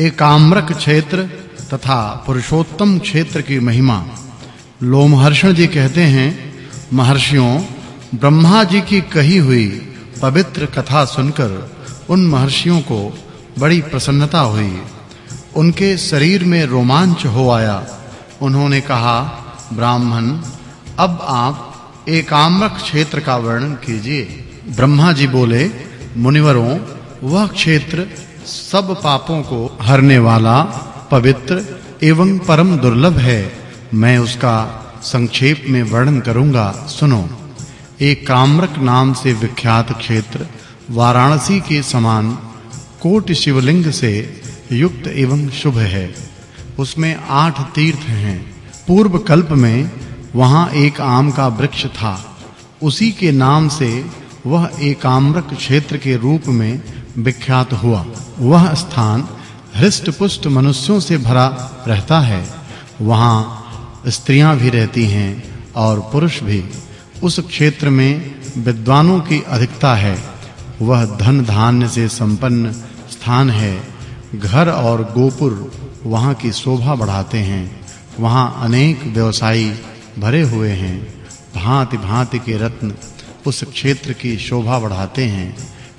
एकाम्रक क्षेत्र तथा पुरुषोत्तम क्षेत्र की महिमा। लोमहर्षण जी कहते हैं, महर्षियों, ब्रह्मा जी की कही हुई पवित्र कथा सुनकर उन महर्षियों को बड़ी प्रसन्नता हुई। उनके शरीर में रोमांच हो आया। उन्होंने कहा, ब्राह्मण, अब आप एकाम्रक क्षेत्र का वर्णन कीजिए। ब्रह्मा जी बोले, मुनिवरों, वह क्षेत्र सब पापों को हरने वाला पवित्र एवं परम दुर्लभ है। मैं उसका संक्षेप में वर्णन करूँगा। सुनो। एक काम्रक नाम से विख्यात क्षेत्र वाराणसी के समान कोटि शिवलिंग से युक्त एवं शुभ है। उसमें आठ तीर्थ हैं। पूर्व कल्प में वहाँ एक आम का वृक्ष था। उसी के नाम से वह एकाम्रक क्षेत्र के रूप में विख्यात हुआ। वह स्थान हृष्ट-पुष्ट मनुष्यों से भरा रहता है। वहाँ स्त्रियाँ भी रहती हैं और पुरुष भी। उस क्षेत्र में विद्वानों की अधिकता है। वह धन धान्य से संपन्न स्थान है। घर और गोपुर वहाँ की शोभा बढ़ाते हैं। वहाँ अनेक व्यवसायी भरे हुए हैं। भांति-भांति के रत्न उस क्षेत्र की शोभा बढ़ाते हैं।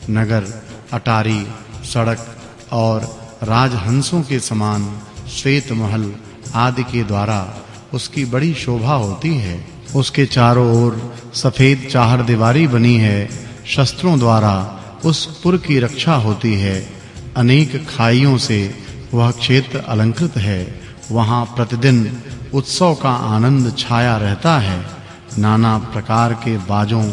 नगर, अटारी, सड़क और राजहंसों के समान श्वेत महल आदि के द्वारा उसकी बड़ी शोभा होती है। उसके चारों ओर सफ़ेद चाहर दीवारी बनी है। शस्त्रों द्वारा उस पुर की रक्षा होती है। अनेक खाइयों से वह क्षेत्र अलंकृत है। वहाँ प्रतिदिन उत्सव का आनंद छाया रहता है। नाना प्रकार के बाजों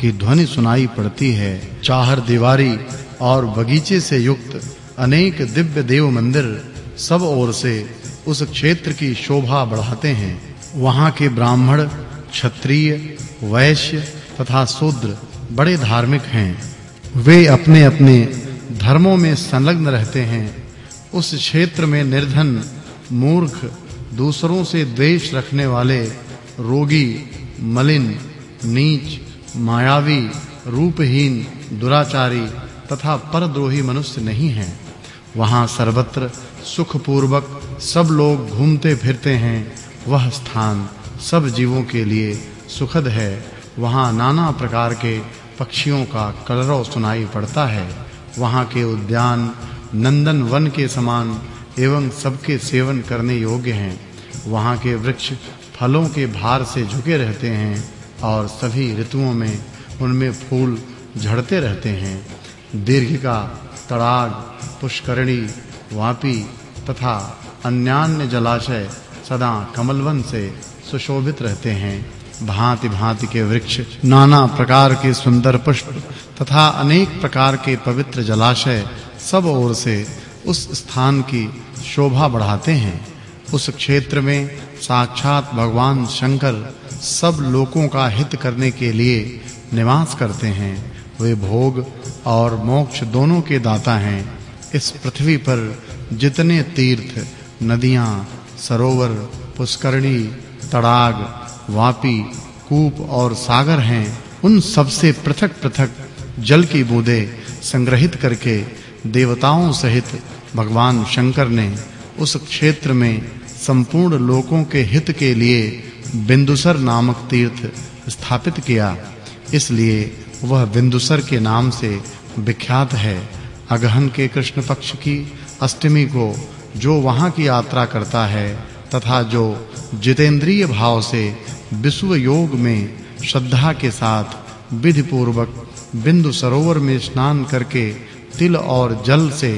की ध्वनि सुनाई पड़ती है। चाहर दीवारी और बगीचे से युक्त अनेक दिव्य देव मंदिर सब ओर से उस क्षेत्र की शोभा बढ़ाते हैं। वहाँ के ब्राह्मण, क्षत्रिय, वैश्य तथा शूद्र बड़े धार्मिक हैं। वे अपने-अपने धर्मों में संलग्न रहते हैं। उस क्षेत्र में निर्धन, मूर्ख, दूसरों से द्वेष रखने वाले रोगी, मलिन, नीच, मायावी, रूपहीन, दुराचारी तथा परद्रोही मनुष्य नहीं हैं। वहाँ सर्वत्र सुख पूर्वक सब लोग घूमते फिरते हैं। वह स्थान सब जीवों के लिए सुखद है। वहाँ नाना प्रकार के पक्षियों का कलरव सुनाई पड़ता है। वहाँ के उद्यान नंदन वन के समान एवं सबके सेवन करने योग्य हैं। वहाँ के वृक्ष फलों के भार से झुके रहते हैं और सभी ऋतुओं में उनमें फूल झड़ते रहते हैं। दीर्घिका तड़ाग, पुष्करणी, वापी तथा अन्यान्य जलाशय सदा कमलवन से सुशोभित रहते हैं। भांति-भांति के वृक्ष, नाना प्रकार के सुंदर पुष्प तथा अनेक प्रकार के पवित्र जलाशय सब ओर से उस स्थान की शोभा बढ़ाते हैं। उस क्षेत्र में साक्षात भगवान शंकर सब लोगों का हित करने के लिए निवास करते हैं। वे भोग और मोक्ष दोनों के दाता हैं। इस पृथ्वी पर जितने तीर्थ, नदियाँ, सरोवर, पुष्करणी, तड़ाग, वापी, कूप और सागर हैं, उन सबसे पृथक-पृथक जल की बूंदें संग्रहित करके देवताओं सहित भगवान शंकर ने उस क्षेत्र में संपूर्ण लोकों के हित के लिए बिंदुसर नामक तीर्थ स्थापित किया। इसलिए वह बिंदुसर के नाम से विख्यात है। अगहन के कृष्ण पक्ष की अष्टमी को जो वहाँ की यात्रा करता है तथा जो जितेंद्रिय भाव से विश्व योग में श्रद्धा के साथ विधि पूर्वक बिंदु सरोवर में स्नान करके तिल और जल से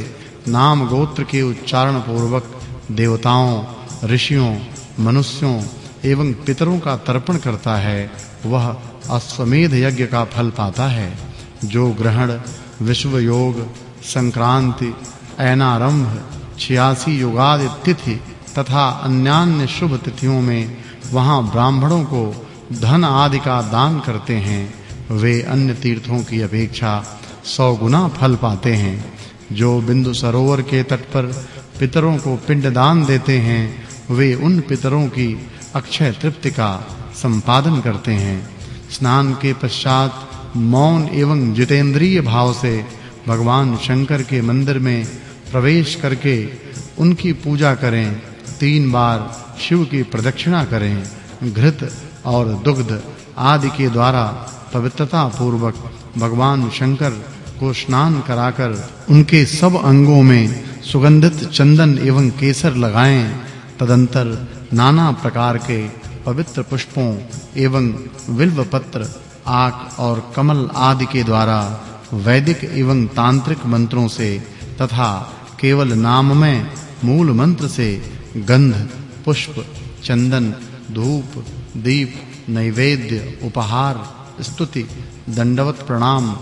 नाम गोत्र के उच्चारण पूर्वक देवताओं, ऋषियों, मनुष्यों एवं पितरों का तर्पण करता है, वह अश्वमेध यज्ञ का फल पाता है। जो ग्रहण विश्व योग संक्रांति, ऐनारंभ 86 युगादि तिथि तथा अन्यान्य शुभ तिथियों में वहाँ ब्राह्मणों को धन आदि का दान करते हैं, वे अन्य तीर्थों की अपेक्षा सौ गुना फल पाते हैं। जो बिंदु सरोवर के तट पर पितरों को पिंड दान देते हैं, वे उन पितरों की अक्षय तृप्ति का संपादन करते हैं। स्नान के पश्चात मौन एवं जितेंद्रिय भाव से भगवान शंकर के मंदिर में प्रवेश करके उनकी पूजा करें। तीन बार शिव की प्रदक्षिणा करें। घृत और दुग्ध आदि के द्वारा पवित्रता पूर्वक भगवान शंकर को स्नान कराकर उनके सब अंगों में सुगंधित चंदन एवं केसर लगाएँ। तदंतर नाना प्रकार के पवित्र पुष्पों एवं बिल्व पत्र आक और कमल आदि के द्वारा वैदिक एवं तांत्रिक मंत्रों से तथा केवल नाम में मूल मंत्र से गंध, पुष्प, चंदन, धूप, दीप, नैवेद्य, उपहार, स्तुति, दंडवत प्रणाम,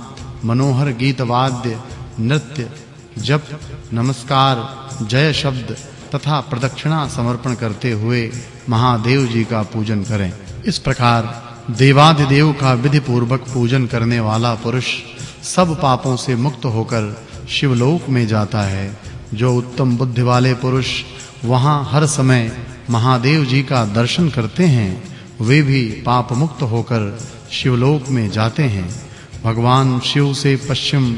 मनोहर गीत वाद्य नृत्य, जप, नमस्कार, जय शब्द तथा प्रदक्षिणा समर्पण करते हुए महादेव जी का पूजन करें। इस प्रकार देवादिदेव का विधि पूर्वक पूजन करने वाला पुरुष सब पापों से मुक्त होकर शिवलोक में जाता है। जो उत्तम बुद्धि वाले पुरुष वहाँ हर समय महादेव जी का दर्शन करते हैं, वे भी पाप मुक्त होकर शिवलोक में जाते हैं। भगवान शिव से पश्चिम,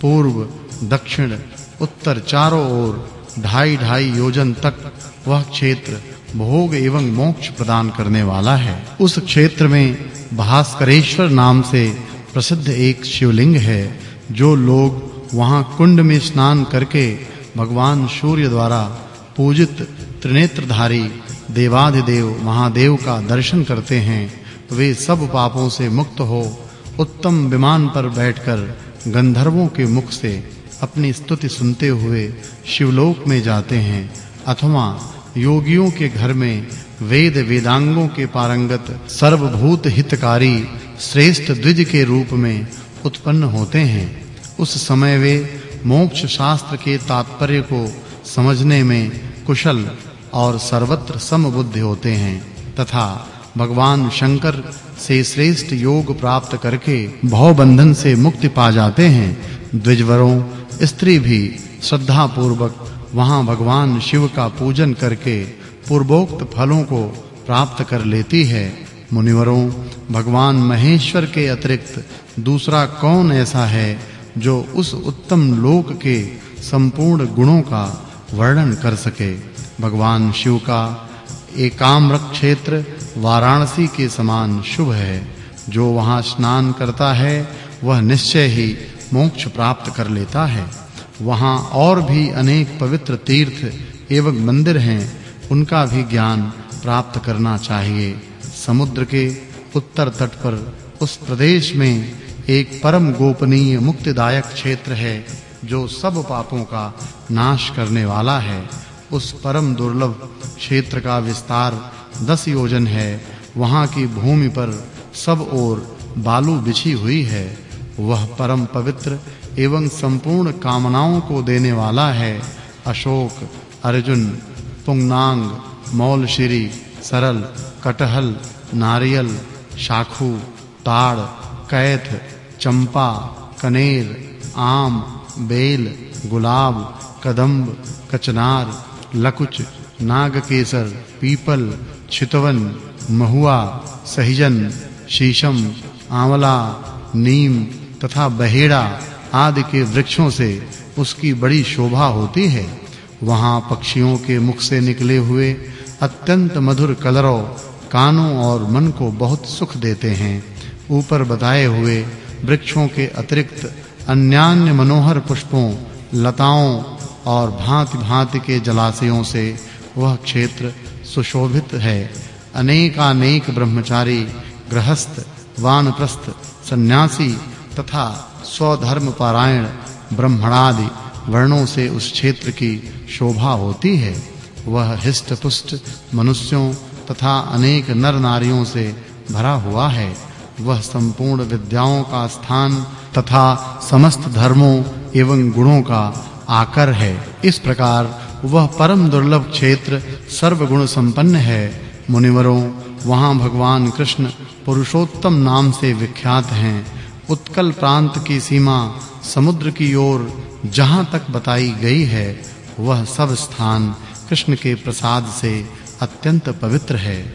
पूर्व, दक्षिण, उत्तर चारों ओर ढाई ढाई योजन तक वह क्षेत्र भोग एवं मोक्ष प्रदान करने वाला है। उस क्षेत्र में भास्करेश्वर नाम से प्रसिद्ध एक शिवलिंग है, जो लोग वहाँ कुंड में स्नान करके भगवान सूर्य द्वारा पूजित त्रिनेत्रधारी देवाधिदेव महादेव का दर्शन करते हैं। वे सब पापों से मुक्त हो उत्तम विमान पर बैठकर गंधर्वों के मुख से अपनी स्तुति सुनते हुए शिवलोक में जाते हैं। अथवा योगियों के घर में वेद वेदांगों के पारंगत सर्वभूत हितकारी श्रेष्ठ द्विज के रूप में उत्पन्न होते हैं। उस समय वे मोक्ष शास्त्र के तात्पर्य को समझने में कुशल और सर्वत्र समबुद्धि होते हैं तथा भगवान शंकर से श्रेष्ठ योग प्राप्त करके भव बंधन से मुक्ति पा जाते हैं। द्विजवरों, स्त्री भी श्रद्धा पूर्वक वहाँ भगवान शिव का पूजन करके पूर्वोक्त फलों को प्राप्त कर लेती है। मुनिवरों, भगवान महेश्वर के अतिरिक्त दूसरा कौन ऐसा है जो उस उत्तम लोक के संपूर्ण गुणों का वर्णन कर सके? भगवान शिव का एकाम्र क्षेत्र वाराणसी के समान शुभ है। जो वहाँ स्नान करता है, वह निश्चय ही मोक्ष प्राप्त कर लेता है। वहाँ और भी अनेक पवित्र तीर्थ एवं मंदिर हैं, उनका भी ज्ञान प्राप्त करना चाहिए। समुद्र के उत्तर तट पर उस प्रदेश में एक परम गोपनीय मुक्तिदायक क्षेत्र है, जो सब पापों का नाश करने वाला है। उस परम दुर्लभ क्षेत्र का विस्तार 10 योजन है। वहाँ की भूमि पर सब ओर बालू बिछी हुई है। वह परम पवित्र एवं संपूर्ण कामनाओं को देने वाला है। अशोक, अर्जुन, पुंगनांग, मौलश्री, सरल, कटहल, नारियल, शाखू, ताड़, कैथ, चंपा, कनेर, आम, बेल, गुलाब, कदम्ब, कचनार, लकुच, नागकेसर, पीपल, छितवन, महुआ, सहिजन, शीशम, आंवला, नीम तथा बहेड़ा आदि के वृक्षों से उसकी बड़ी शोभा होती है। वहाँ पक्षियों के मुख से निकले हुए अत्यंत मधुर कलरव कानों और मन को बहुत सुख देते हैं। ऊपर बताए हुए वृक्षों के अतिरिक्त अन्यान्य मनोहर पुष्पों, लताओं और भांति-भांति के जलाशयों से वह क्षेत्र सुशोभित है। अनेकानेक ब्रह्मचारी, गृहस्थ, वानप्रस्थ, सन्यासी तथा स्वधर्म पारायण, ब्राह्मणादि वर्णों से उस क्षेत्र की शोभा होती है। वह हिष्ट-पुष्ट मनुष्यों तथा अनेक नर नारियों से भरा हुआ है। वह संपूर्ण विद्याओं का स्थान तथा समस्त धर्मों एवं गुणों का आकर है। इस प्रकार वह परम दुर्लभ क्षेत्र सर्वगुण संपन्न है। मुनिवरों, वहाँ भगवान कृष्ण पुरुषोत्तम नाम से विख्यात हैं। उत्कल प्रांत की सीमा समुद्र की ओर जहाँ तक बताई गई है, वह सब स्थान कृष्ण के प्रसाद से अत्यंत पवित्र है।